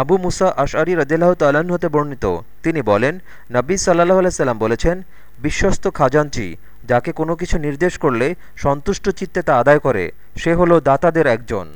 আবু মুসা আশআরি রদিল্লাহ তাল্লাহ্ন হতে বর্ণিত। তিনি বলেন নব্বী সাল্লাহ আলাইসাল্লাম বলেছেন, বিশ্বস্ত খাজাঞ্চি, যাকে কোনো কিছু নির্দেশ করলে সন্তুষ্ট চিত্তে তা আদায় করে, সে হলো দাতাদের একজন।